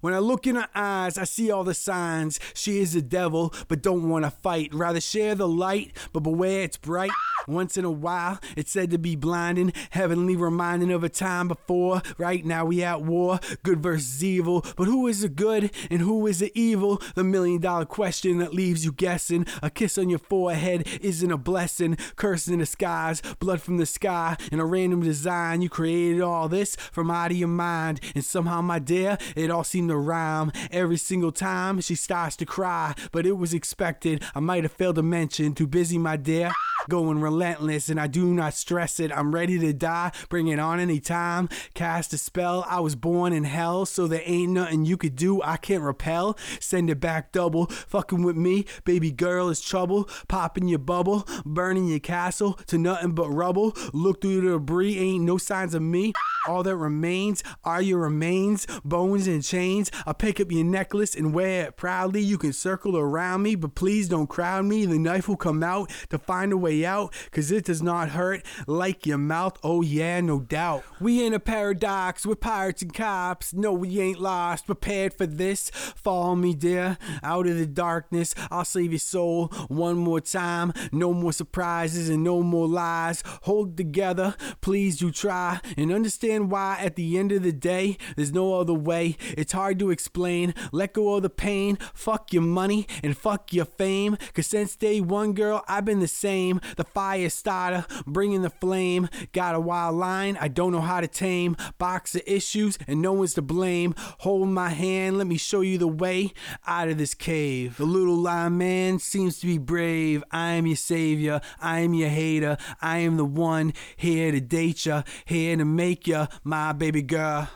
When I look in her eyes, I see all the signs. She is a devil, but don't want to fight. Rather share the light, but beware it's bright. Once in a while, it's said to be blinding, heavenly reminding of a time before. Right now, we at war, good versus evil. But who is the good and who is the evil? The million dollar question that leaves you guessing. A kiss on your forehead isn't a blessing. Curse in the skies, blood from the sky, in a random design. You created all this from out of your mind. And somehow, my dear, it all seemed to rhyme. Every single time she starts to cry, but it was expected. I might have failed to mention, too busy, my dear going relentless and I do not stress it. I'm ready to die, bring it on anytime. Cast a spell, I was born in hell, so there ain't nothing you could do I can't repel. Send it back double, fucking with me, baby girl is trouble. Popping your bubble, burning your castle to nothing but rubble. Look through the debris, ain't no signs of me. All that remains are your remains, bones and chains. I'll pick up your necklace and wear it proudly. You can circle around me, but please don't crowd me. The knife will come out to find a way out, cause it does not hurt like your mouth. Oh, yeah, no doubt. We in a paradox with pirates and cops. No, we ain't lost. Prepared for this. Follow me, dear, out of the darkness. I'll save your soul one more time. No more surprises and no more lies. Hold together, please, you try and understand why at the end of the day, there's no other way. It's hard to explain. Let go of the pain. Fuck your money and fuck your fame. Cause since day one, girl, I've been the same. The fire starter, bringing the flame. Got a wild line, I don't know how to tame. Box of issues, and no one's to blame. Hold my hand, let me show you the way out of this cave. The little lion man seems to be brave. I am your savior, I am your hater. I am the one here to date ya, here to make ya my baby girl.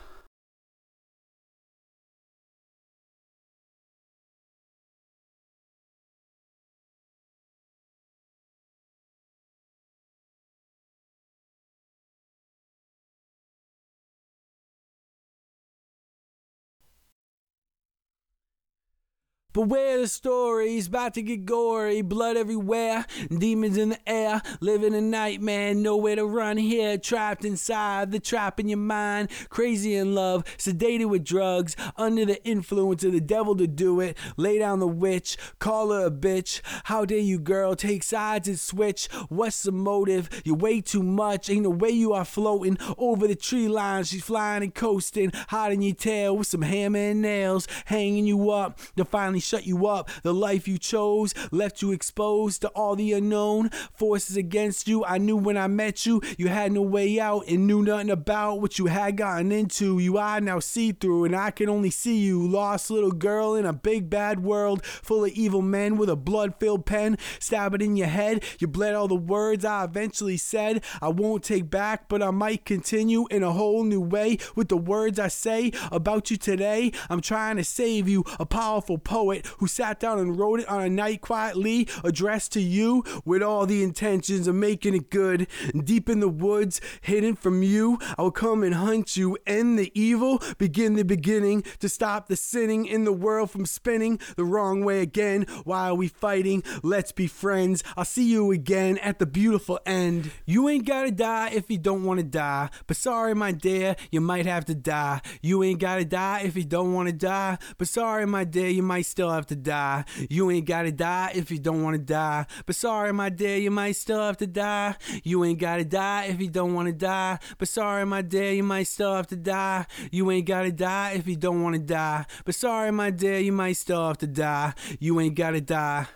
Beware the stories, about to get gory, blood everywhere, demons in the air, living a nightmare, nowhere to run here, trapped inside the trap in your mind, crazy in love, sedated with drugs, under the influence of the devil to do it, lay down the witch, call her a bitch, how dare you girl, take sides and switch, what's the motive, you're way too much, ain't no way you are floating over the tree line, she's flying and coasting, hiding your tail with some hammer and nails, hanging you up, to finally shut you up. The life you chose left you exposed to all the unknown forces against you. I knew when I met you, you had no way out and knew nothing about what you had gotten into. You are now see through, and I can only see you. Lost little girl in a big bad world full of evil men with a blood filled pen. Stab it in your head. You bled all the words I eventually said. I won't take back, but I might continue in a whole new way with the words I say about you today. I'm trying to save you, a powerful poet who sat down and wrote it on a night quietly, addressed to you with all the intentions of making it good. Deep in the woods, hidden from you, I'll come and hunt you. End the evil, begin the beginning to stop the sinning in the world from spinning the wrong way again. Why are we fighting? Let's be friends. I'll see you again at the beautiful end. You ain't gotta die if you don't wanna die. But sorry, my dear, you might have to die. You ain't gotta die if you don't wanna die. But sorry, my dear, you might still have to die. You ain't gotta die if you don't wanna die. But sorry, my dear, you might still have to die. You ain't gotta die if you don't wanna die. But sorry, my dear, you might still have to die. You ain't gotta die if you don't wanna die. But sorry, my dear, you might still have to die. You ain't gotta die.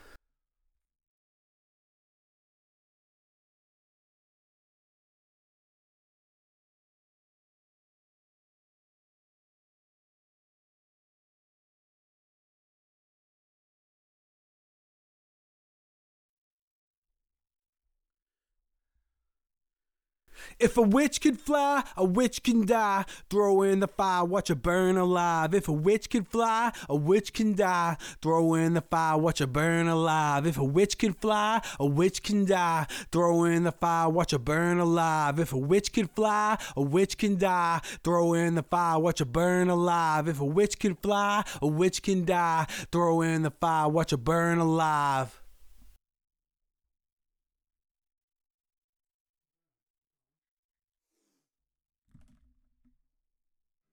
If a witch could fly, a witch can die. Throw in the fire, watch her burn alive. If a witch can fly, a witch can die. Throw in the fire, watch her burn alive. If a witch can fly, a witch can die. Throw in the fire, watch her burn alive. If a witch can fly, a witch can die. Throw in the fire, watch her burn alive. If a witch can fly, a witch can die. Throw in the fire, watch her burn alive.